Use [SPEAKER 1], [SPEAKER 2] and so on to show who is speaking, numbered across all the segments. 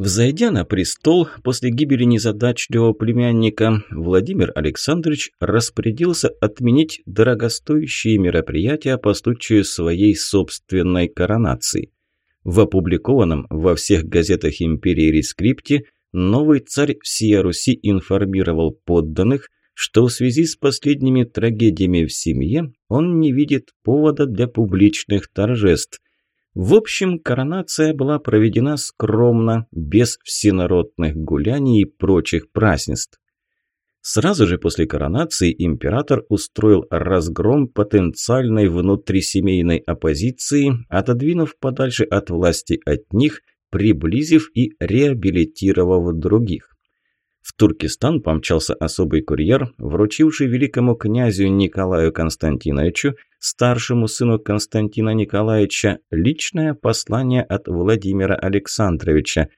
[SPEAKER 1] Взойдя на престол после гибели незадачливого племянника, Владимир Александрович распорядился отменить дорогостоящие мероприятия по случаю своей собственной коронации. В опубликованном во всех газетах империи рескрипте новый царь всея Руси информировал подданных, что в связи с последними трагедиями в семье он не видит повода для публичных торжеств – в общем, коронация была проведена скромно, без всенародных гуляний и прочих празднеств. Сразу же после коронации император устроил разгром потенциальной внутрисемейной оппозиции, отодвинув подальше от власти от них, приблизив и реабилитировав других. В Туркестан помчался особый курьер, вручивший великому князю Николаю Константиновичу, старшему сыну Константина Николаевича, личное послание от Владимира Александровича.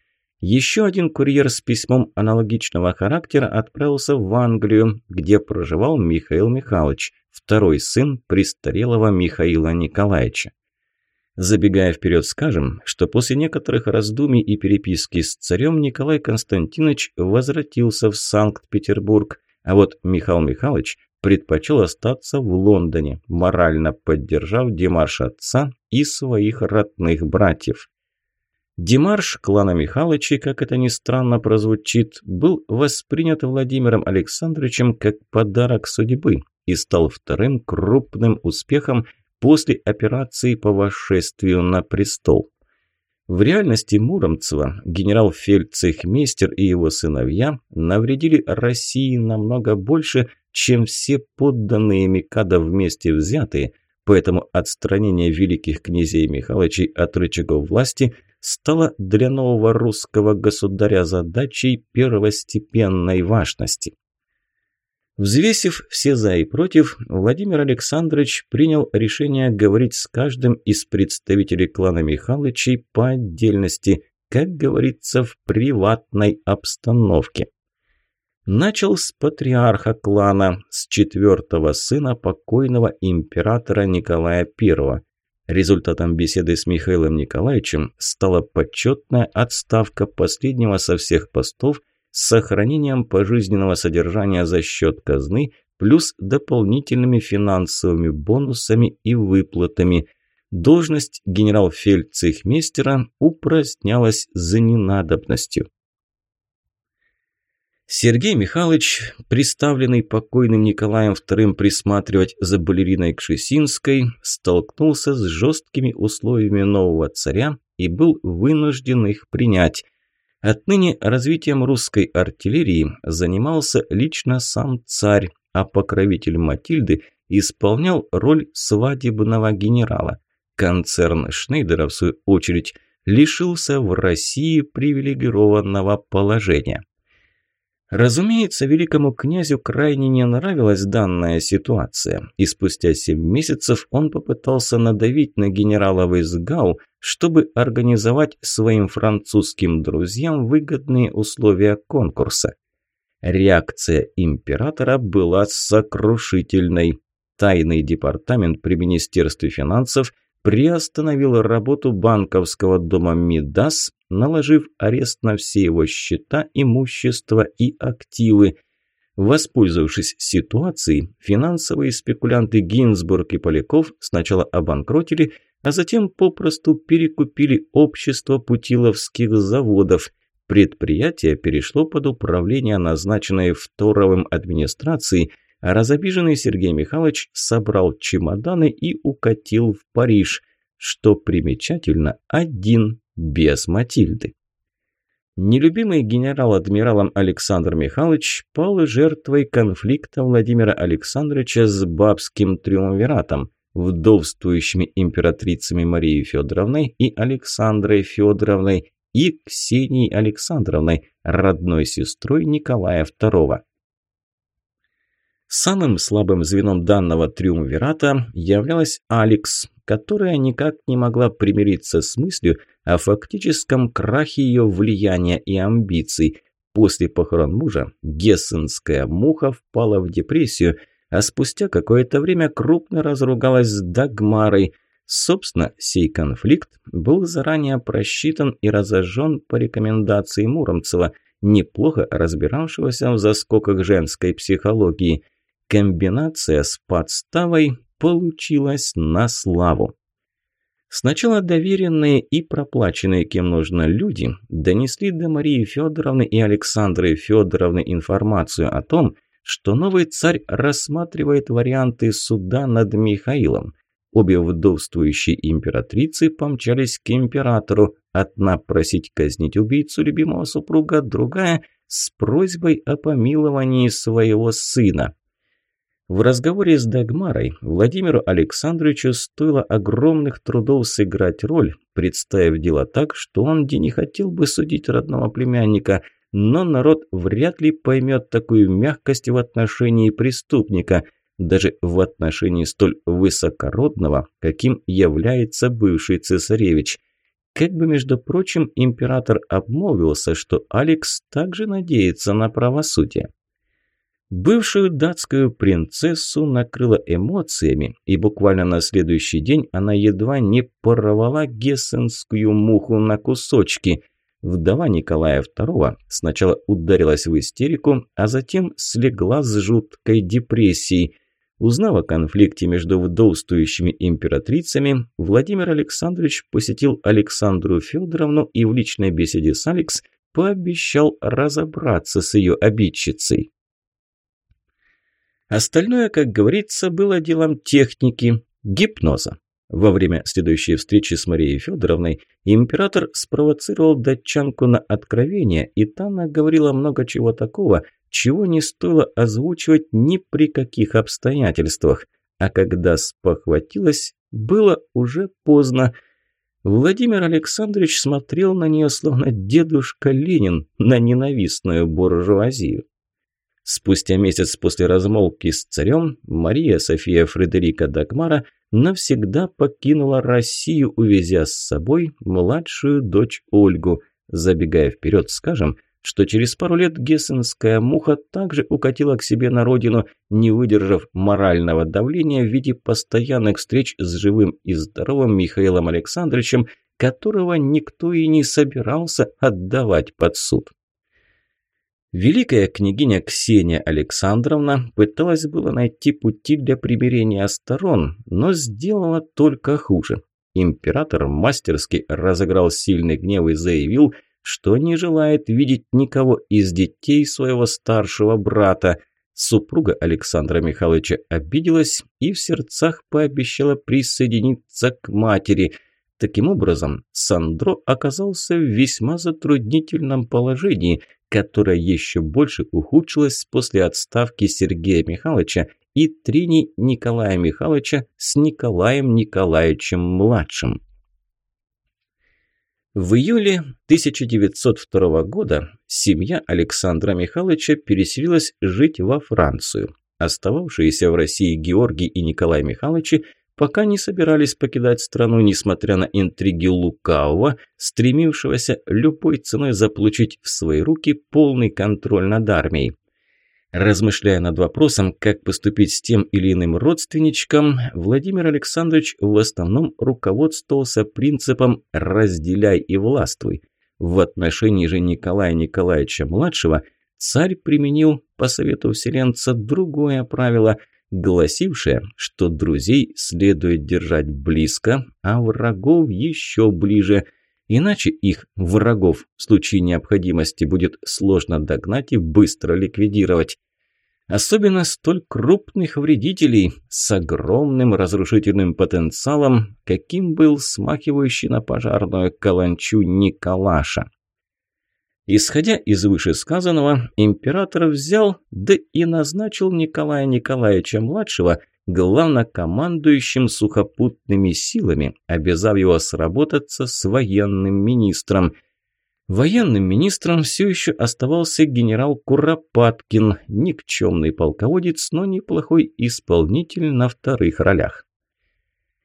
[SPEAKER 1] Еще один курьер с письмом аналогичного характера отправился в Англию, где проживал Михаил Михайлович, второй сын престарелого Михаила Николаевича. Забегая вперед, скажем, что после некоторых раздумий и переписки с царем Николай Константинович возвратился в Санкт-Петербург, а вот Михаил Михайлович предпочел остаться в Лондоне, морально поддержав демарш отца и своих родных братьев. Демарш клана Михайловича, как это ни странно прозвучит, был воспринят Владимиром Александровичем как подарок судьбы и стал вторым крупным успехом – после операции по восшествию на престол. В реальности Муромцева генерал-фельдцехмейстер и его сыновья навредили России намного больше, чем все подданные Микада вместе взятые, поэтому отстранение великих князей Михайловичей от рычагов власти стало для нового русского государя задачей первостепенной важности. Взвесив все «за» и «против», Владимир Александрович принял решение говорить с каждым из представителей клана Михалычей по отдельности, как говорится, в приватной обстановке. Начал с патриарха клана, с четвертого сына покойного императора Николая I. Результатом беседы с Михаилом Николаевичем стала почетная отставка последнего со всех постов – с сохранением пожизненного содержания за счет казны плюс дополнительными финансовыми бонусами и выплатами. Должность генерал-фельдцехмейстера упразднялась за ненадобностью. Сергей Михайлович, представленный покойным Николаем II присматривать за балериной Кшесинской, столкнулся с жесткими условиями нового царя и был вынужден их принять. Отныне развитием русской артиллерии занимался лично сам царь, а покровитель Матильды исполнял роль свадебного генерала. Концерн Шнейдера, в свою очередь, лишился в России привилегированного положения. Разумеется, великому князю крайне не нравилась данная ситуация, и спустя семь месяцев он попытался надавить на генерала Вейсгау, чтобы организовать своим французским друзьям выгодные условия конкурса. Реакция императора была сокрушительной. Тайный департамент при Министерстве финансов приостановил работу банковского дома «Мидас», наложив арест на все его счета, имущество и активы. Воспользовавшись ситуацией, финансовые спекулянты Гинзбург и Поляков сначала обанкротили, а затем попросту перекупили общество путиловских заводов. Предприятие перешло под управление назначенной Второвым администрацией, а разобиженный Сергей Михайлович собрал чемоданы и укатил в Париж, что примечательно, один, без Матильды. Нелюбимый генерал-адмиралом Александр Михайлович пал жертвой конфликта Владимира Александровича с бабским триумвиратом, вдовствующими императрицами Марией Федоровной и Александрой Федоровной и Ксенией Александровной, родной сестрой Николая II. Самым слабым звеном данного триумвирата являлась Алекс, которая никак не могла примириться с мыслью о фактическом крахе ее влияния и амбиций. После похорон мужа гессенская муха впала в депрессию, а спустя какое-то время крупно разругалась с Дагмарой. Собственно, сей конфликт был заранее просчитан и разожжен по рекомендации Муромцева, неплохо разбиравшегося в заскоках женской психологии. Комбинация с подставой получилась на славу. Сначала доверенные и проплаченные кем нужно люди донесли до Марии Федоровны и Александры Федоровны информацию о том, что новый царь рассматривает варианты суда над Михаилом. Обе вдовствующие императрицы помчались к императору, одна просить казнить убийцу любимого супруга, другая с просьбой о помиловании своего сына. В разговоре с Дагмарой Владимиру Александровичу стоило огромных трудов сыграть роль, представив дело так, что он где не хотел бы судить родного племянника, но народ вряд ли поймет такую мягкость в отношении преступника – даже в отношении столь высокородного, каким является бывший цесаревич. Как бы, между прочим, император обмолвился, что Алекс также надеется на правосудие. Бывшую датскую принцессу накрыло эмоциями, и буквально на следующий день она едва не порвала гессенскую муху на кусочки. Вдова Николая II сначала ударилась в истерику, а затем слегла с жуткой депрессией. Узнав о конфликте между вдовствующими императрицами, Владимир Александрович посетил Александру Федоровну и в личной беседе с Алекс пообещал разобраться с ее обидчицей. Остальное, как говорится, было делом техники, гипноза. Во время следующей встречи с Марией Федоровной император спровоцировал датчанку на откровение, и та наговорила много чего такого, чего не стоило озвучивать ни при каких обстоятельствах. А когда спохватилась, было уже поздно. Владимир Александрович смотрел на нее, словно дедушка Ленин на ненавистную буржуазию. Спустя месяц после размолвки с царем Мария София Фредерика Дагмара навсегда покинула Россию, увезя с собой младшую дочь Ольгу. Забегая вперед, скажем – что через пару лет гессенская муха также укатила к себе на родину, не выдержав морального давления в виде постоянных встреч с живым и здоровым Михаилом Александровичем, которого никто и не собирался отдавать под суд. Великая княгиня Ксения Александровна пыталась было найти пути для примирения сторон, но сделала только хуже. Император мастерски разыграл сильный гнев и заявил – что не желает видеть никого из детей своего старшего брата. Супруга Александра Михайловича обиделась и в сердцах пообещала присоединиться к матери. Таким образом, Сандро оказался в весьма затруднительном положении, которое еще больше ухудшилось после отставки Сергея Михайловича и трений Николая Михайловича с Николаем Николаевичем-младшим. В июле 1902 года семья Александра Михайловича переселилась жить во Францию. Остававшиеся в России Георгий и Николай Михайловичи пока не собирались покидать страну, несмотря на интриги лукавого, стремившегося любой ценой заполучить в свои руки полный контроль над армией. Размышляя над вопросом, как поступить с тем или иным родственничком, Владимир Александрович в основном руководствовался принципом «разделяй и властвуй». В отношении же Николая Николаевича-младшего царь применил, по совету вселенца, другое правило, гласившее, что друзей следует держать близко, а врагов еще ближе – Иначе их, врагов, в случае необходимости будет сложно догнать и быстро ликвидировать. Особенно столь крупных вредителей с огромным разрушительным потенциалом, каким был смахивающий на пожарную каланчу Николаша. Исходя из вышесказанного, император взял, да и назначил Николая Николаевича-младшего – главнокомандующим сухопутными силами, обязав его сработаться с военным министром. Военным министром все еще оставался генерал Куропаткин, никчемный полководец, но неплохой исполнитель на вторых ролях.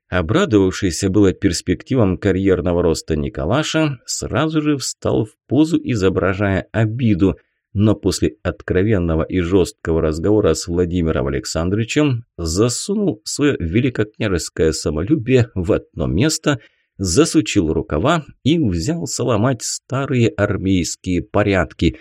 [SPEAKER 1] Обрадовавшийся было перспективам карьерного роста Николаша, сразу же встал в позу, изображая обиду – но после откровенного и жесткого разговора с Владимиром Александровичем засунул свое великокняжеское самолюбие в одно место, засучил рукава и взялся ломать старые армейские порядки.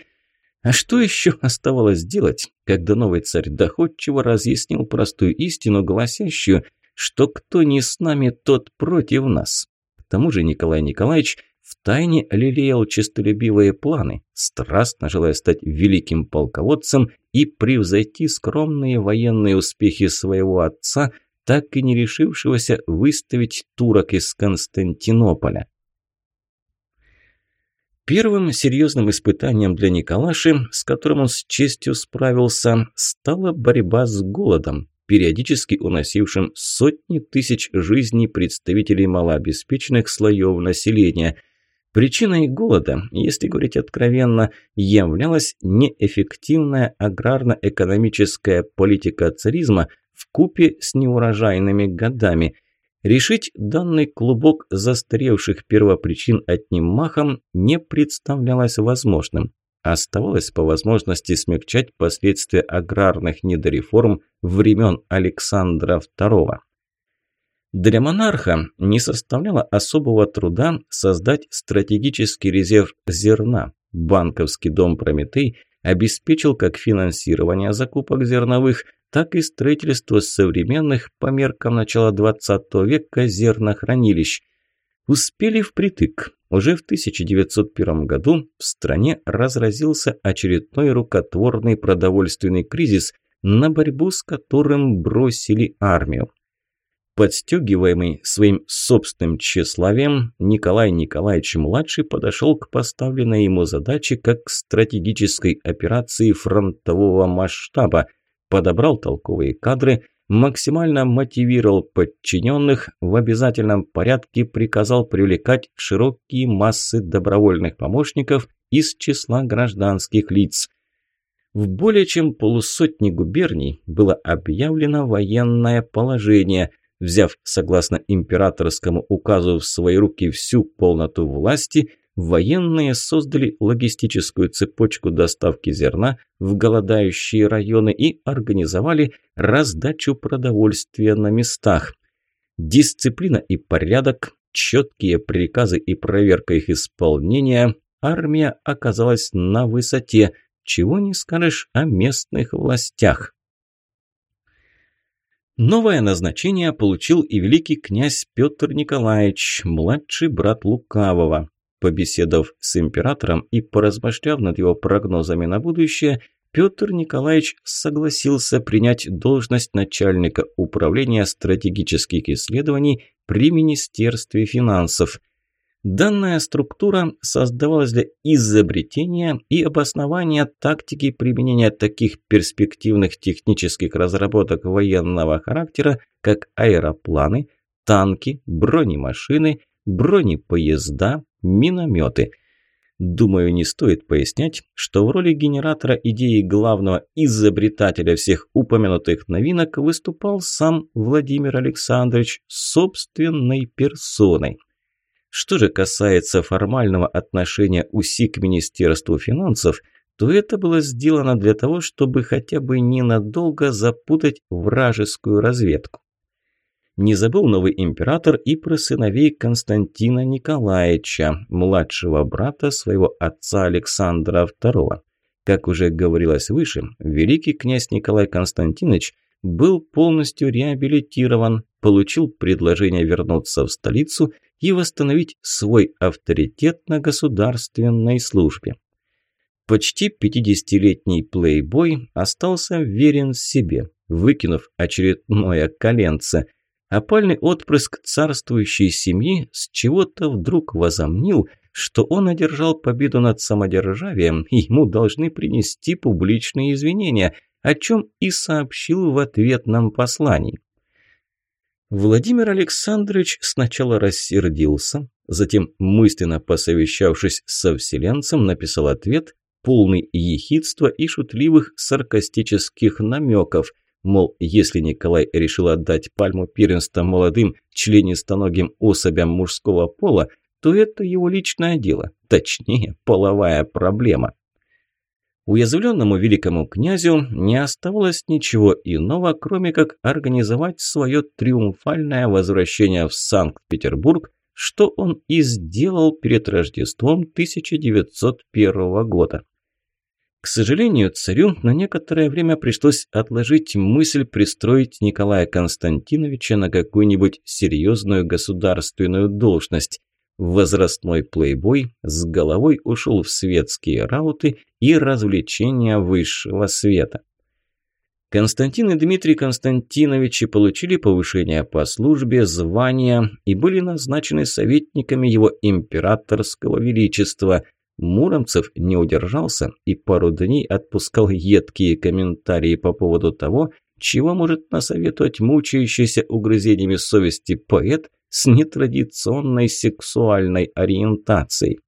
[SPEAKER 1] А что еще оставалось делать, когда новый царь доходчиво разъяснил простую истину, гласящую, что кто не с нами, тот против нас? К тому же Николай Николаевич втайне лелеял честолюбивые планы, страстно желая стать великим полководцем и превзойти скромные военные успехи своего отца, так и не решившегося выставить турок из Константинополя. Первым серьезным испытанием для Николаши, с которым он с честью справился, стала борьба с голодом, периодически уносившим сотни тысяч жизней представителей малообеспеченных слоев населения. Причиной голода, если говорить откровенно, являлась неэффективная аграрно-экономическая политика царизма в купе с неурожайными годами. Решить данный клубок застаревших первопричин одним махом не представлялось возможным. Оставалось по возможности смягчать последствия аграрных недореформ времен Александра II. Для монарха не составляло особого труда создать стратегический резерв зерна. Банковский дом «Прометей» обеспечил как финансирование закупок зерновых, так и строительство современных по меркам начала XX века зернохранилищ. Успели впритык. Уже в 1901 году в стране разразился очередной рукотворный продовольственный кризис, на борьбу с которым бросили армию. Подстегиваемый своим собственным тщеславием, Николай Николаевич-младший подошел к поставленной ему задаче как к стратегической операции фронтового масштаба, подобрал толковые кадры, максимально мотивировал подчиненных, в обязательном порядке приказал привлекать широкие массы добровольных помощников из числа гражданских лиц. В более чем полусотни губерний было объявлено военное положение – Взяв, согласно императорскому указу, в свои руки всю полноту власти, военные создали логистическую цепочку доставки зерна в голодающие районы и организовали раздачу продовольствия на местах. Дисциплина и порядок, четкие приказы и проверка их исполнения, армия оказалась на высоте, чего не скажешь о местных властях. Новое назначение получил и великий князь Петр Николаевич, младший брат Лукавого. Побеседовав с императором и поразмышляв над его прогнозами на будущее, Петр Николаевич согласился принять должность начальника управления стратегических исследований при Министерстве финансов – Данная структура создавалась для изобретения и обоснования тактики применения таких перспективных технических разработок военного характера, как аэропланы, танки, бронемашины, бронепоезда, минометы. Думаю, не стоит пояснять, что в роли генератора идеи главного изобретателя всех упомянутых новинок выступал сам Владимир Александрович собственной персоной. Что же касается формального отношения УСИ к Министерству финансов, то это было сделано для того, чтобы хотя бы ненадолго запутать вражескую разведку. Не забыл новый император и про сыновей Константина Николаевича, младшего брата своего отца Александра II. Как уже говорилось выше, великий князь Николай Константинович был полностью реабилитирован, получил предложение вернуться в столицу – и восстановить свой авторитет на государственной службе. Почти 50-летний плейбой остался верен себе, выкинув очередное коленце. Опальный отпрыск царствующей семьи с чего-то вдруг возомнил, что он одержал победу над самодержавием, и ему должны принести публичные извинения, о чем и сообщил в ответном послании. Владимир Александрович сначала рассердился, затем, мысленно посовещавшись со вселенцем, написал ответ, полный ехидства и шутливых саркастических намеков, мол, если Николай решил отдать пальму первенства молодым членистоногим особям мужского пола, то это его личное дело, точнее, половая проблема. Уязвленному великому князю не оставалось ничего иного, кроме как организовать свое триумфальное возвращение в Санкт-Петербург, что он и сделал перед Рождеством 1901 года. К сожалению, царю на некоторое время пришлось отложить мысль пристроить Николая Константиновича на какую-нибудь серьезную государственную должность. Возрастной плейбой с головой ушел в светские рауты и развлечения высшего света. Константин и Дмитрий Константиновичи получили повышение по службе, звания и были назначены советниками его императорского величества. Муромцев не удержался и пару дней отпускал едкие комментарии по поводу того, чего может насоветовать мучающийся угрызениями совести поэт с нетрадиционной сексуальной ориентацией.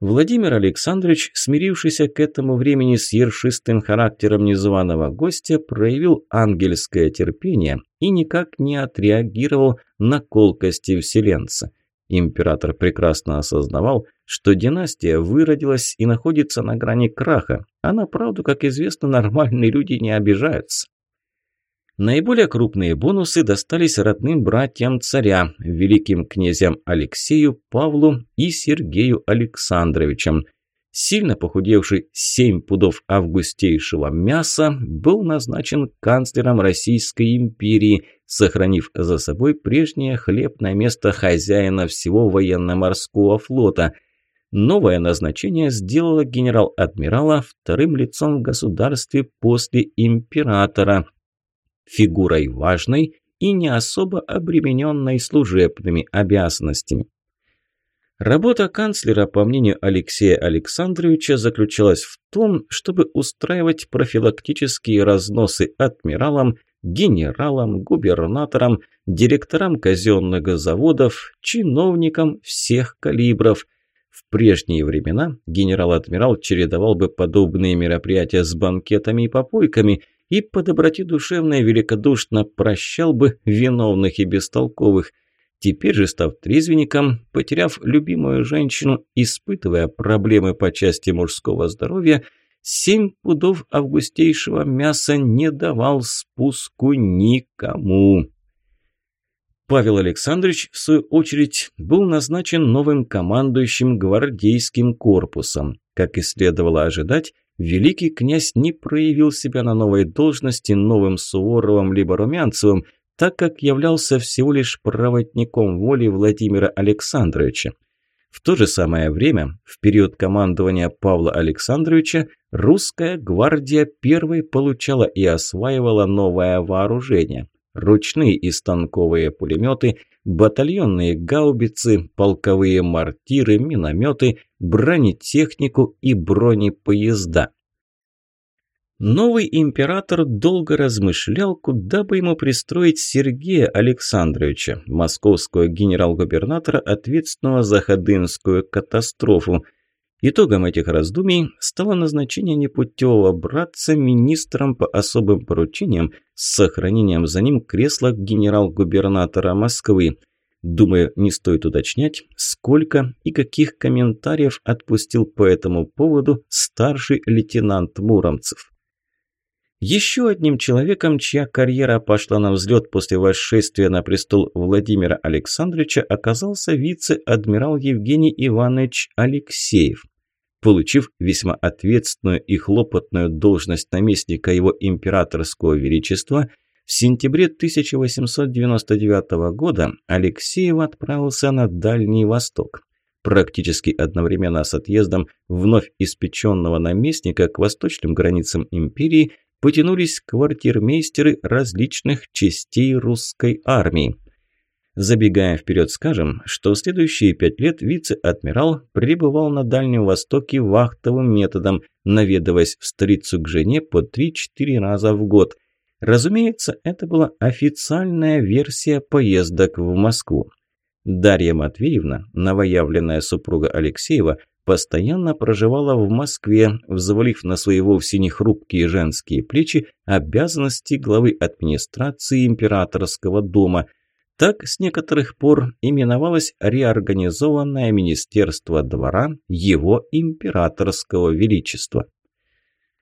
[SPEAKER 1] Владимир Александрович, смирившийся к этому времени с ершистым характером незваного гостя, проявил ангельское терпение и никак не отреагировал на колкости вселенца. Император прекрасно осознавал, что династия выродилась и находится на грани краха, а на правду, как известно, нормальные люди не обижаются. Наиболее крупные бонусы достались родным братьям царя, великим князьям Алексею, Павлу и Сергею Александровичам. Сильно похудевший семь пудов августейшего мяса был назначен канцлером Российской империи, сохранив за собой прежнее хлебное место хозяина всего военно-морского флота – Новое назначение сделало генерал-адмирала вторым лицом в государстве после императора, фигурой важной и не особо обремененной служебными обязанностями. Работа канцлера, по мнению Алексея Александровича, заключалась в том, чтобы устраивать профилактические разносы адмиралам, генералам, губернаторам, директорам казенных заводов, чиновникам всех калибров. В прежние времена генерал-адмирал чередовал бы подобные мероприятия с банкетами и попойками – и по доброте душевной великодушно прощал бы виновных и бестолковых. Теперь же, став трезвенником, потеряв любимую женщину, испытывая проблемы по части мужского здоровья, семь пудов августейшего мяса не давал спуску никому. Павел Александрович, в свою очередь, был назначен новым командующим гвардейским корпусом. Как и следовало ожидать, великий князь не проявил себя на новой должности новым Суворовым либо Румянцевым, так как являлся всего лишь проводником воли Владимира Александровича. В то же самое время, в период командования Павла Александровича, русская гвардия первой получала и осваивала новое вооружение ручные и станковые пулеметы, батальонные гаубицы, полковые мортиры, минометы, бронетехнику и бронепоезда. Новый император долго размышлял, куда бы ему пристроить Сергея Александровича, московского генерал-губернатора, ответственного за Ходынскую катастрофу, Итогом этих раздумий стало назначение непутевого братца министром по особым поручениям с сохранением за ним кресла генерал-губернатора Москвы. Думаю, не стоит уточнять, сколько и каких комментариев отпустил по этому поводу старший лейтенант Муромцев. Еще одним человеком, чья карьера пошла на взлет после восшествия на престол Владимира Александровича, оказался вице-адмирал Евгений Иванович Алексеев – получив весьма ответственную и хлопотную должность наместника его императорского величества, в сентябре 1899 года Алексеев отправился на Дальний Восток. Практически одновременно с отъездом вновь испеченного наместника к восточным границам империи потянулись квартирмейстеры различных частей русской армии. Забегая вперед, скажем, что следующие пять лет вице-адмирал пребывал на Дальнем Востоке вахтовым методом, наведываясь в столицу к жене по 3-4 раза в год. Разумеется, это была официальная версия поездок в Москву. Дарья Матвеевна, новоявленная супруга Алексеева, постоянно проживала в Москве, взвалив на свои вовсе не хрупкие женские плечи обязанности главы администрации императорского дома – так с некоторых пор именовалось реорганизованное Министерство двора Его Императорского Величества.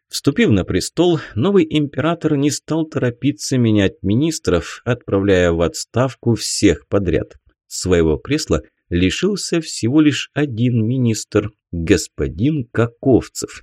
[SPEAKER 1] Вступив на престол, новый император не стал торопиться менять министров, отправляя в отставку всех подряд. Своего кресла лишился всего лишь один министр – господин Каковцев.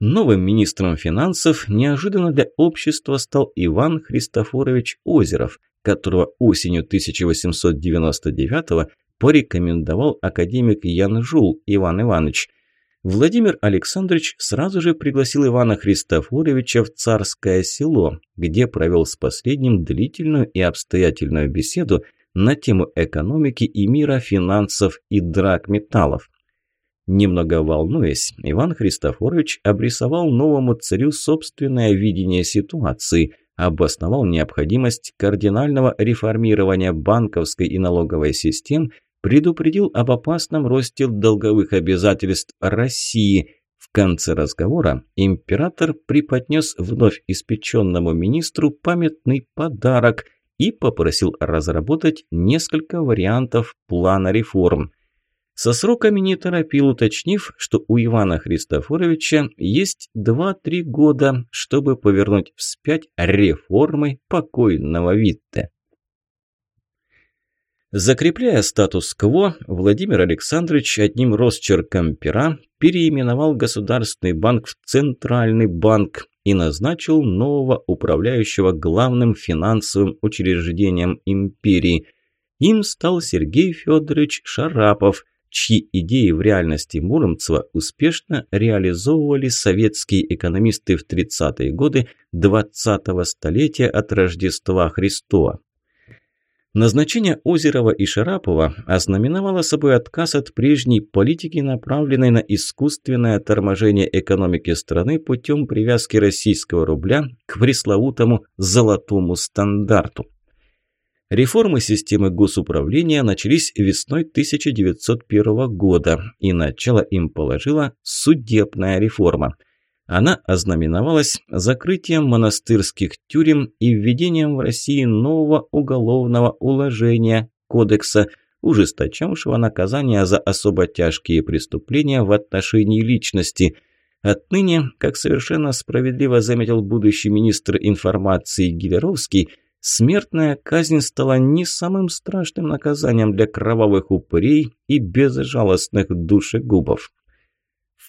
[SPEAKER 1] Новым министром финансов неожиданно для общества стал Иван Христофорович Озеров, которого осенью 1899 порекомендовал академик Ян Жул Иван Иванович – Владимир Александрович сразу же пригласил Ивана Христофоровича в Царское село, где провел с последним длительную и обстоятельную беседу на тему экономики и мира, финансов и драгметаллов. Немного волнуясь, Иван Христофорович обрисовал новому царю собственное видение ситуации, обосновал необходимость кардинального реформирования банковской и налоговой систем – предупредил об опасном росте долговых обязательств России. В конце разговора император преподнес вновь испеченному министру памятный подарок и попросил разработать несколько вариантов плана реформ. Со сроками не торопил, уточнив, что у Ивана Христофоровича есть 2-3 года, чтобы повернуть вспять реформы покойного Витте. Закрепляя статус-кво, Владимир Александрович одним росчерком пера переименовал Государственный банк в Центральный банк и назначил нового управляющего главным финансовым учреждением империи. Им стал Сергей Федорович Шарапов, чьи идеи в реальности Муромцева успешно реализовывали советские экономисты в 30-е годы 20-го столетия от Рождества Христова. Назначение Озерова и Шарапова ознаменовало собой отказ от прежней политики, направленной на искусственное торможение экономики страны путем привязки российского рубля к пресловутому «золотому стандарту». Реформы системы госуправления начались весной 1901 года, и начало им положила судебная реформа – она ознаменовалась закрытием монастырских тюрем и введением в России нового уголовного уложения кодекса, ужесточавшего наказания за особо тяжкие преступления в отношении личности. Отныне, как совершенно справедливо заметил будущий министр информации Гилеровский, смертная казнь стала не самым страшным наказанием для кровавых упырей и безжалостных душегубов.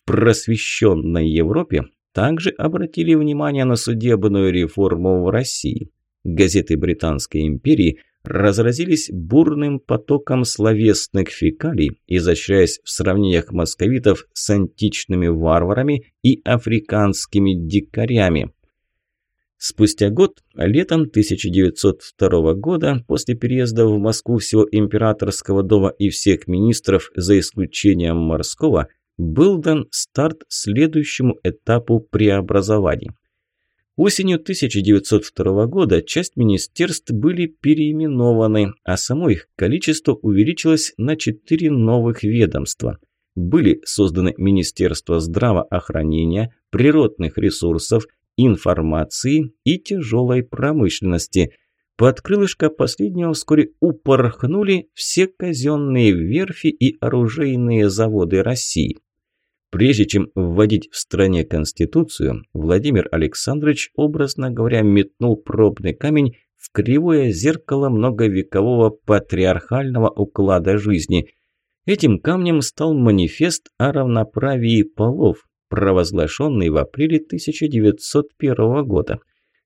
[SPEAKER 1] Просвещенной Европе также обратили внимание на судебную реформу в России. Газеты Британской империи разразились бурным потоком словесных фекалий, изощряясь в сравнениях московитов с античными варварами и африканскими дикарями. Спустя год, летом 1902 года, после переезда в Москву всего императорского дома и всех министров, за исключением морского – был дан старт следующему этапу преобразований. Осенью 1902 года часть министерств были переименованы, а само их количество увеличилось на четыре новых ведомства. Были созданы Министерство здравоохранения, природных ресурсов, информации и тяжелой промышленности. Под крылышко последнего вскоре упорхнули все казенные верфи и оружейные заводы России. Прежде чем вводить в стране Конституцию, Владимир Александрович, образно говоря, метнул пробный камень в кривое зеркало многовекового патриархального уклада жизни. Этим камнем стал манифест о равноправии полов, провозглашенный в апреле 1901 года.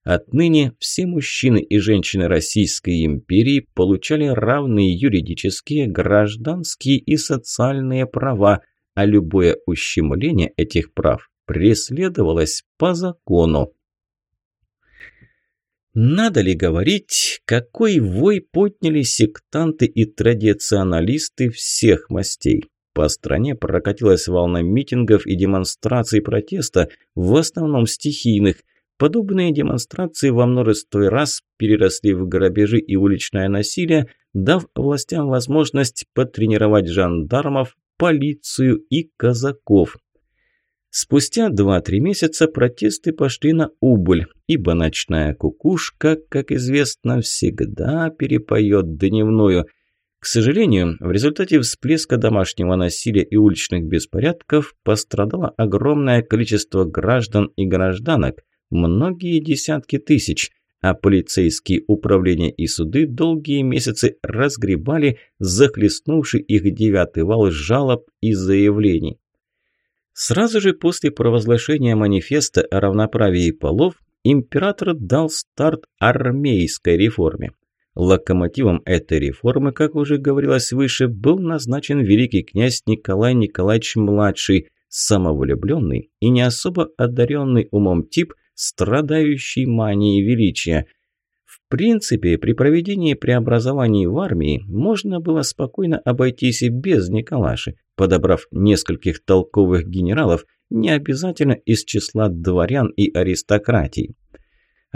[SPEAKER 1] Отныне все мужчины и женщины Российской империи получали равные юридические, гражданские и социальные права – а любое ущемление этих прав преследовалось по закону. Надо ли говорить, какой вой подняли сектанты и традиционалисты всех мастей? По стране прокатилась волна митингов и демонстраций протеста, в основном стихийных. Подобные демонстрации во множество раз переросли в грабежи и уличное насилие, дав властям возможность потренировать жандармов, полицию и казаков. Спустя 2-3 месяца протесты пошли на убыль, ибо ночная кукушка, как известно, всегда перепоет дневную. К сожалению, в результате всплеска домашнего насилия и уличных беспорядков пострадало огромное количество граждан и гражданок, многие десятки тысяч, а полицейские управления и суды долгие месяцы разгребали захлестнувший их девятый вал жалоб и заявлений. Сразу же после провозглашения манифеста о равноправии полов император дал старт армейской реформе. Локомотивом этой реформы, как уже говорилось выше, был назначен великий князь Николай Николаевич-младший, самовлюбленный и не особо одаренный умом тип, страдающий манией величия. В принципе, при проведении преобразований в армии можно было спокойно обойтись и без Николаши, подобрав нескольких толковых генералов, не обязательно из числа дворян и аристократии.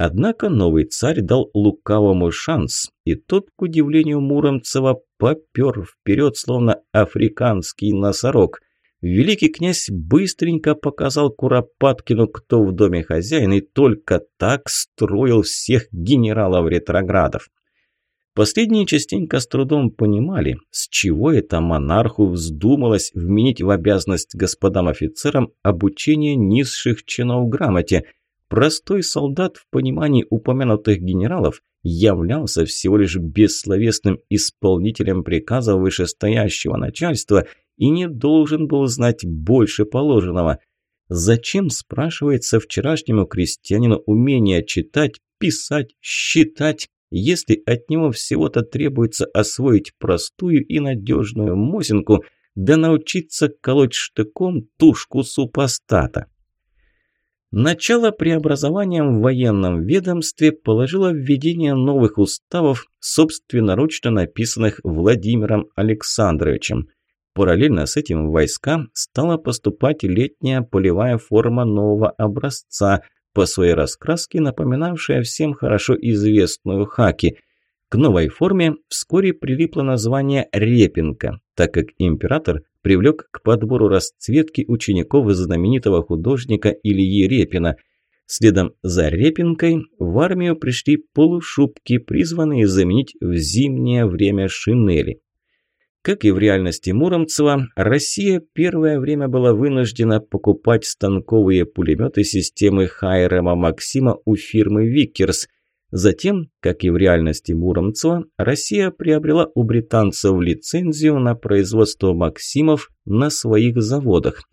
[SPEAKER 1] Однако новый царь дал лукавому шанс, и тот, к удивлению Муромцева, попер вперед, словно африканский носорог. Великий князь быстренько показал Куропаткину, кто в доме хозяин, и только так строил всех генералов-ретроградов. Последние частенько с трудом понимали, с чего это монарху вздумалось вменить в обязанность господам офицерам обучение низших чинов грамоте – Простой солдат в понимании упомянутых генералов являлся всего лишь бессловесным исполнителем приказов вышестоящего начальства и не должен был знать больше положенного. Зачем, спрашивается вчерашнему крестьянину, умение читать, писать, считать, если от него всего-то требуется освоить простую и надежную мосинку, да научиться колоть штыком тушку супостата? Начало преобразованиям в военном ведомстве положило введение новых уставов, собственноручно написанных Владимиром Александровичем. Параллельно с этим в войска стала поступать летняя полевая форма нового образца, по своей раскраске напоминавшая всем хорошо известную хаки. К новой форме вскоре прилипло название «репинка», так как император привлек к подбору расцветки учеников знаменитого художника Ильи Репина. Следом за Репинкой в армию пришли полушубки, призванные заменить в зимнее время шинели. Как и в реальности Муромцева, Россия первое время была вынуждена покупать станковые пулеметы системы Хайрема Максима у фирмы «Виккерс», Затем, как и в реальности Муромцева, Россия приобрела у британцев лицензию на производство «Максимов» на своих заводах.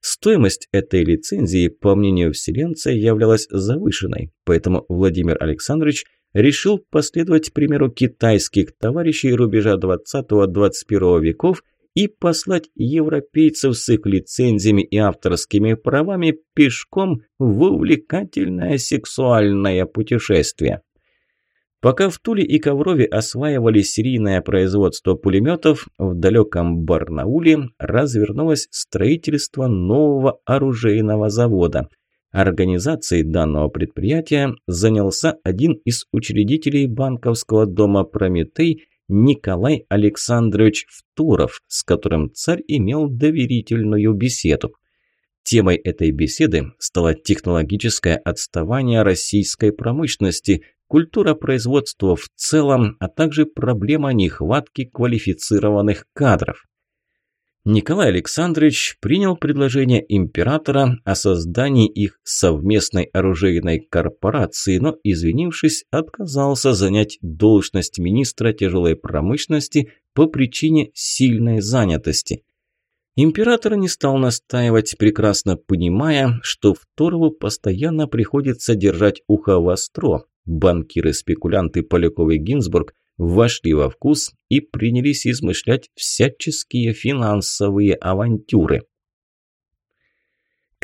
[SPEAKER 1] Стоимость этой лицензии, по мнению вселенца, являлась завышенной, поэтому Владимир Александрович решил последовать примеру китайских товарищей рубежа 20-21 веков и послать европейцев с их лицензиями и авторскими правами пешком в увлекательное сексуальное путешествие. Пока в Туле и Коврове осваивали серийное производство пулеметов, в далеком Барнауле развернулось строительство нового оружейного завода. Организацией данного предприятия занялся один из учредителей банковского дома «Прометей» Николай Александрович Втуров, с которым царь имел доверительную беседу. Темой этой беседы стало технологическое отставание российской промышленности, культура производства в целом, а также проблема нехватки квалифицированных кадров. Николай Александрович принял предложение императора о создании их совместной оружейной корпорации, но, извинившись, отказался занять должность министра тяжелой промышленности по причине сильной занятости. Император не стал настаивать, прекрасно понимая, что Второву постоянно приходится держать ухо востро. Банкиры-спекулянты Поляков и Гинзбург вошли во вкус и принялись измышлять всяческие финансовые авантюры.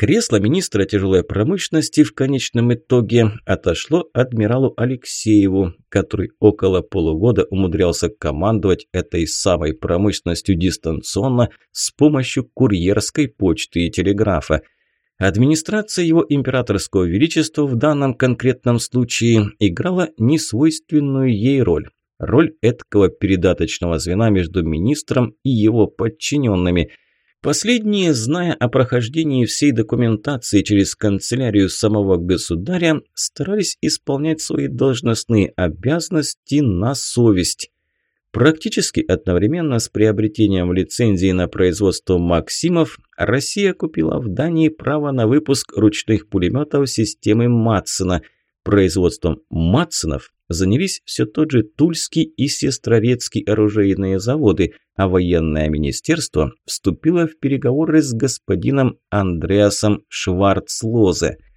[SPEAKER 1] Кресло министра тяжелой промышленности в конечном итоге отошло адмиралу Алексееву, который около полугода умудрялся командовать этой самой промышленностью дистанционно с помощью курьерской почты и телеграфа. Администрация его императорского величества в данном конкретном случае играла несвойственную ей роль роль эткого передаточного звена между министром и его подчиненными. Последние, зная о прохождении всей документации через канцелярию самого государя, старались исполнять свои должностные обязанности на совесть. Практически одновременно с приобретением лицензии на производство «Максимов» Россия купила в Дании право на выпуск ручных пулеметов системы Матсена. Производством Матсенов занялись все тот же Тульский и Сестрорецкий оружейные заводы, а военное министерство вступило в переговоры с господином Андреасом Шварцлозе –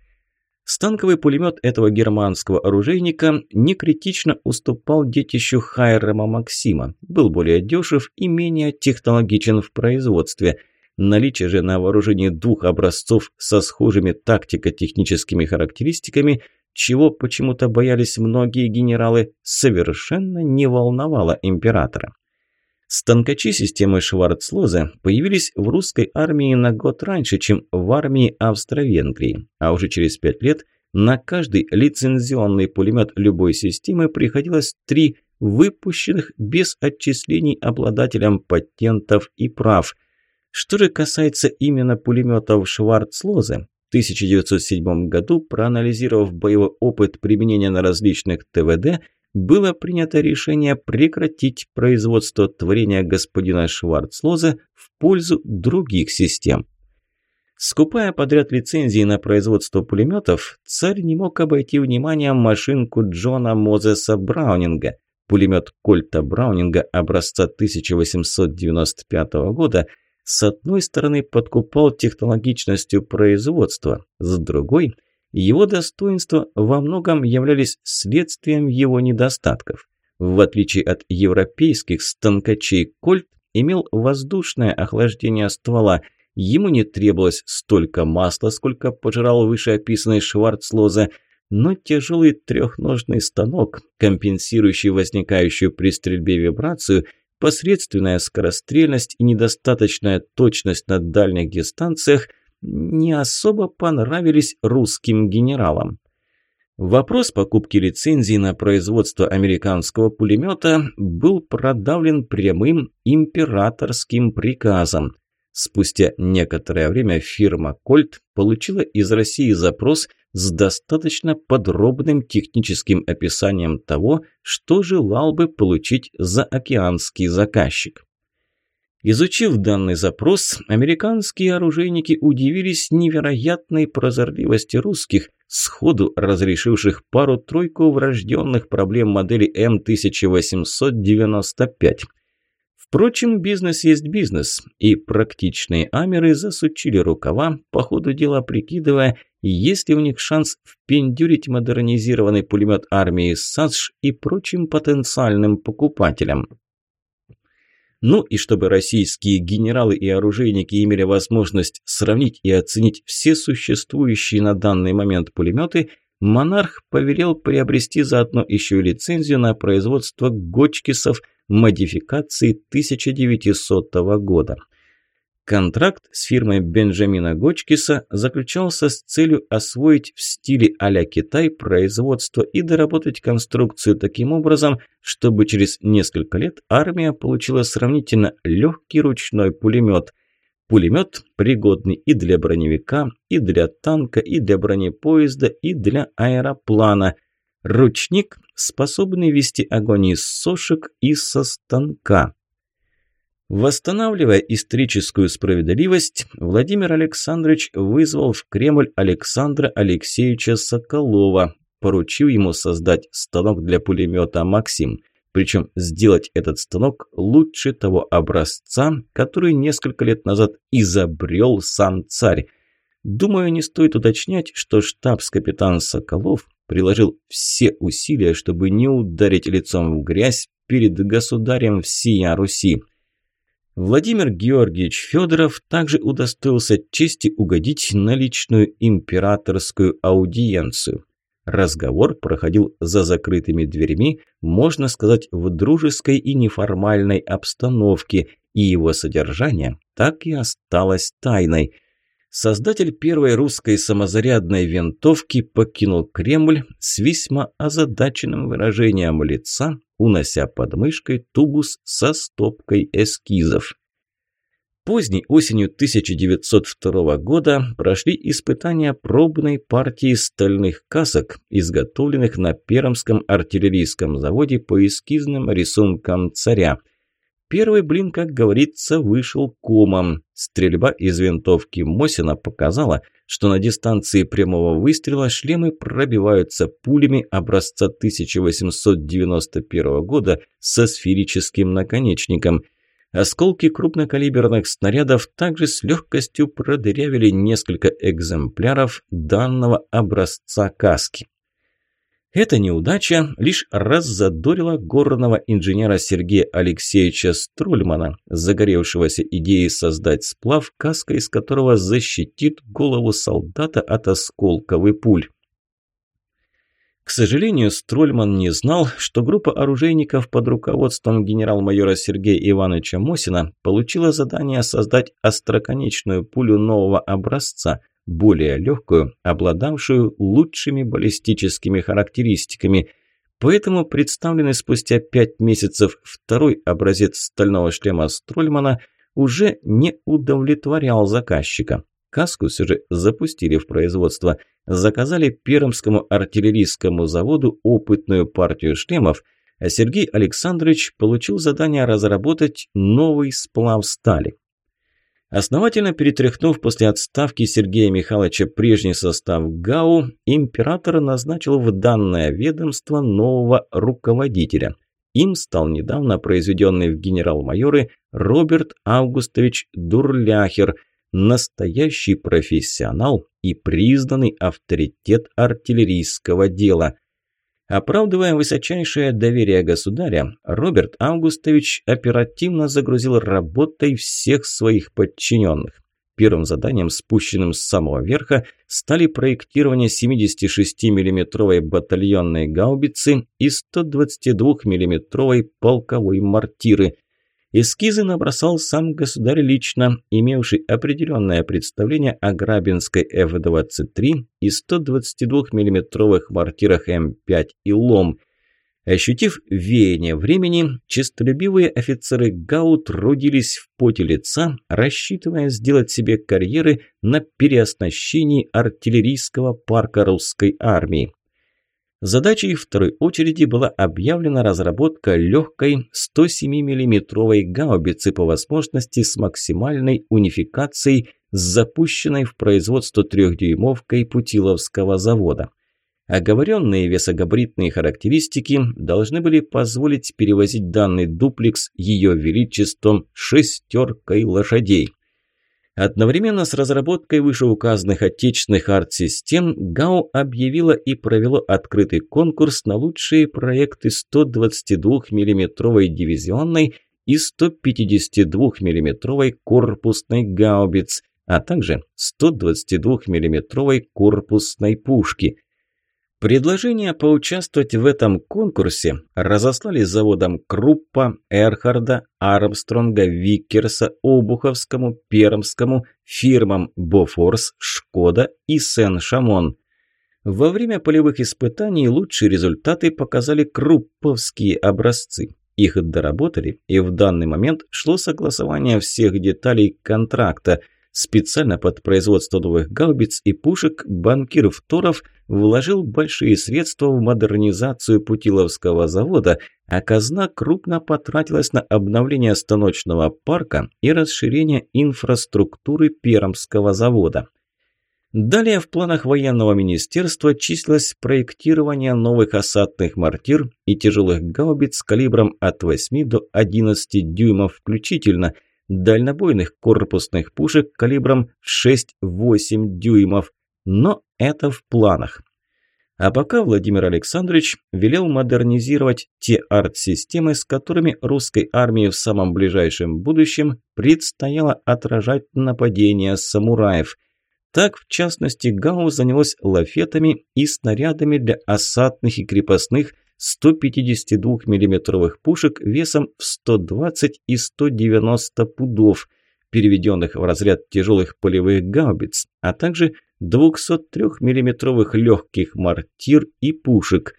[SPEAKER 1] Станковый пулемет этого германского оружейника не критично уступал детищу Хайрема Максима, был более дешев и менее технологичен в производстве. Наличие же на вооружении двух образцов со схожими тактико-техническими характеристиками, чего почему-то боялись многие генералы, совершенно не волновало императора. Станкачи системы Шварцлоза появились в русской армии на год раньше, чем в армии Австро-Венгрии, а уже через пять лет на каждый лицензионный пулемет любой системы приходилось три выпущенных без отчислений обладателям патентов и прав. Что же касается именно пулеметов Шварцлоза, 1907 году, проанализировав боевой опыт применения на различных ТВД, было принято решение прекратить производство творения господина Шварцлоза в пользу других систем. Скупая подряд лицензии на производство пулеметов, царь не мог обойти вниманием машинку Джона Мозеса Браунинга. Пулемет Кольта Браунинга образца 1895 года с одной стороны подкупал технологичностью производства, с другой – его достоинства во многом являлись следствием его недостатков. В отличие от европейских станкачей, Кольт имел воздушное охлаждение ствола. Ему не требовалось столько масла, сколько пожирал вышеописанный Шварцлоза, но тяжелый трехножный станок, компенсирующий возникающую при стрельбе вибрацию, посредственная скорострельность и недостаточная точность на дальних дистанциях – не особо понравились русским генералам. Вопрос покупки лицензии на производство американского пулемета был продавлен прямым императорским приказом. Спустя некоторое время фирма «Кольт» получила из России запрос с достаточно подробным техническим описанием того, что желал бы получить заокеанский заказчик. Изучив данный запрос, американские оружейники удивились невероятной прозорливости русских, сходу разрешивших пару-тройку врожденных проблем модели М1895. Впрочем, бизнес есть бизнес, и практичные амеры засучили рукава, по ходу дела прикидывая, есть ли у них шанс впендюрить модернизированный пулемет армии САСШ и прочим потенциальным покупателям. Ну и чтобы российские генералы и оружейники имели возможность сравнить и оценить все существующие на данный момент пулеметы, монарх повелел приобрести заодно еще и лицензию на производство Гочкисов модификации 1900 года – Контракт с фирмой Бенджамина Гочкиса заключался с целью освоить в стиле а-ля Китай производство и доработать конструкцию таким образом, чтобы через несколько лет армия получила сравнительно легкий ручной пулемет. Пулемет пригодный и для броневика, и для танка, и для бронепоезда, и для аэроплана. Ручник, способный вести огонь из сошек и со станка. Восстанавливая историческую справедливость, Владимир Александрович вызвал в Кремль Александра Алексеевича Соколова, поручив ему создать станок для пулемета «Максим», причем сделать этот станок лучше того образца, который несколько лет назад изобрел сам царь. Думаю, не стоит уточнять, что штабс-капитан Соколов приложил все усилия, чтобы не ударить лицом в грязь перед государем всея Руси. Владимир Георгиевич Федоров также удостоился чести угодить на личную императорскую аудиенцию. Разговор проходил за закрытыми дверьми, можно сказать, в дружеской и неформальной обстановке, и его содержание так и осталось тайной. Создатель первой русской самозарядной винтовки покинул Кремль с весьма озадаченным выражением лица унося под мышкой тубус со стопкой эскизов. Поздней осенью 1902 года прошли испытания пробной партии стальных касок, изготовленных на Пермском артиллерийском заводе по эскизным рисункам царя. Первый блин, как говорится, вышел комом. Стрельба из винтовки Мосина показала, что на дистанции прямого выстрела шлемы пробиваются пулями образца 1891 года со сферическим наконечником – Осколки крупнокалиберных снарядов также с легкостью продырявили несколько экземпляров данного образца каски. Эта неудача лишь раззадорила горного инженера Сергея Алексеевича Струльмана, загоревшегося идеей создать сплав, каска из которого защитит голову солдата от осколков и пуль. К сожалению, Строльман не знал, что группа оружейников под руководством генерал-майора Сергея Ивановича Мосина получила задание создать остроконечную пулю нового образца, более легкую, обладавшую лучшими баллистическими характеристиками. Поэтому представленный спустя пять месяцев второй образец стального шлема Строльмана уже не удовлетворял заказчика. Каску все же запустили в производство. Заказали Пермскому артиллерийскому заводу опытную партию шлемов, а Сергей Александрович получил задание разработать новый сплав стали. Основательно перетряхнув после отставки Сергея Михайловича прежний состав ГАУ, император назначил в данное ведомство нового руководителя. Им стал недавно произведенный в генерал-майоры Роберт Августович Дурляхер – настоящий профессионал и признанный авторитет артиллерийского дела. Оправдывая высочайшее доверие государя, Роберт Августович оперативно загрузил работой всех своих подчиненных. Первым заданием, спущенным с самого верха, стали проектирование 76 миллиметровой батальонной гаубицы и 122 миллиметровой полковой мортиры – Эскизы набросал сам государь лично, имевший определенное представление о Грабинской F-23 и 122 миллиметровых мортирах М5 и «Лом». Ощутив веяние времени, честолюбивые офицеры ГАУ трудились в поте лица, рассчитывая сделать себе карьеры на переоснащении артиллерийского парка русской армии. Задачей второй очереди была объявлена разработка легкой 107 миллиметровой гаубицы по возможности с максимальной унификацией с запущенной в производство трехдюймовкой Путиловского завода. Оговоренные весогабаритные характеристики должны были позволить перевозить данный дуплекс ее величеством шестеркой лошадей – Одновременно с разработкой вышеуказанных отечественных арт-систем ГАУ объявило и провело открытый конкурс на лучшие проекты 122 миллиметровой дивизионной и 152 миллиметровой корпусной гаубиц, а также 122 миллиметровой корпусной пушки. Предложения поучаствовать в этом конкурсе разослали заводам Круппа, Эрхарда, Армстронга, Виккерса, Обуховскому, Пермскому, фирмам Бофорс, Шкода и Сен-Шамон. Во время полевых испытаний лучшие результаты показали крупповские образцы. Их доработали, и в данный момент шло согласование всех деталей контракта – Специально под производство новых гаубиц и пушек банкир Второв вложил большие средства в модернизацию Путиловского завода, а казна крупно потратилась на обновление станочного парка и расширение инфраструктуры Пермского завода. Далее в планах военного министерства числилось проектирование новых осадных мортир и тяжелых гаубиц калибром от 8 до 11 дюймов включительно – дальнобойных корпусных пушек калибром 6-8 дюймов. Но это в планах. А пока Владимир Александрович велел модернизировать те арт-системы, с которыми русской армии в самом ближайшем будущем предстояло отражать нападения самураев. Так, в частности, Гау занялось лафетами и снарядами для осадных и крепостных 152 миллиметровых пушек весом в 120 и 190 пудов, переведенных в разряд тяжелых полевых гаубиц, а также 203 миллиметровых легких мортир и пушек.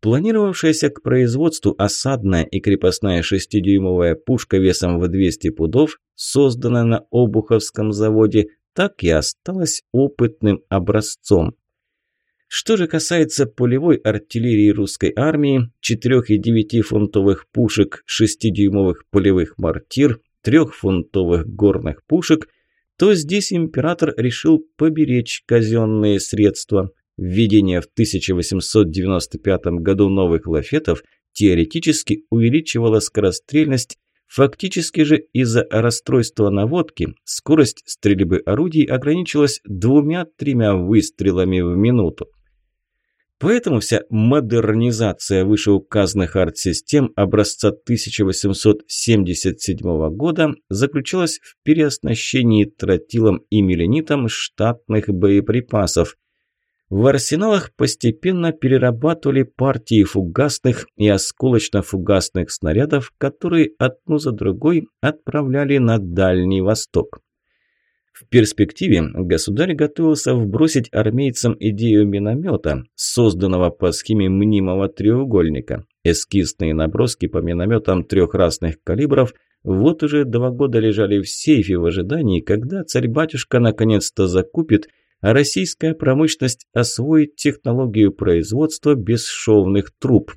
[SPEAKER 1] Планировавшаяся к производству осадная и крепостная шестидюймовая пушка весом в 200 пудов, созданная на Обуховском заводе, так и осталась опытным образцом. Что же касается полевой артиллерии русской армии, 4 и 9 фунтовых пушек, 6-дюймовых полевых мортир, 3-фунтовых горных пушек, то здесь император решил поберечь казенные средства. Введение в 1895 году новых лафетов теоретически увеличивало скорострельность Фактически же из-за расстройства наводки скорость стрельбы орудий ограничилась двумя-тремя выстрелами в минуту. Поэтому вся модернизация вышеуказанных арт-систем образца 1877 года заключалась в переоснащении тротилом и меленитом штатных боеприпасов, в арсеналах постепенно перерабатывали партии фугасных и осколочно-фугасных снарядов, которые одну за другой отправляли на Дальний Восток. В перспективе государь готовился вбросить армейцам идею миномета, созданного по схеме мнимого треугольника. Эскизные наброски по минометам трех разных калибров вот уже два года лежали в сейфе в ожидании, когда царь-батюшка наконец-то закупит – а российская промышленность освоит технологию производства бесшовных труб.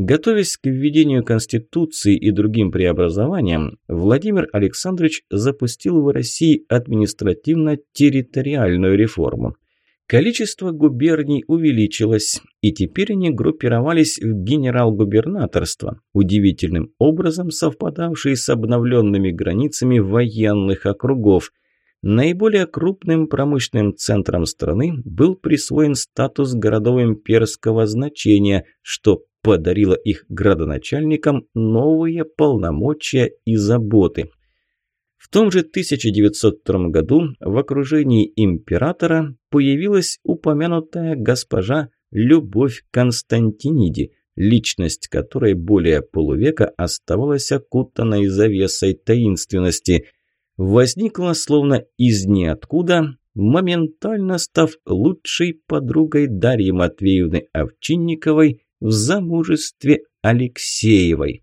[SPEAKER 1] Готовясь к введению Конституции и другим преобразованиям, Владимир Александрович запустил в России административно-территориальную реформу. Количество губерний увеличилось, и теперь они группировались в генерал-губернаторство, удивительным образом совпадавшие с обновленными границами военных округов – Наиболее крупным промышленным центром страны был присвоен статус городов имперского значения, что подарило их градоначальникам новые полномочия и заботы. В том же 1902 году в окружении императора появилась упомянутая госпожа Любовь Константиниди, личность которой более полувека оставалась окутанной завесой таинственности – возникла словно из ниоткуда, моментально став лучшей подругой Дарьи Матвеевны Овчинниковой в замужестве Алексеевой.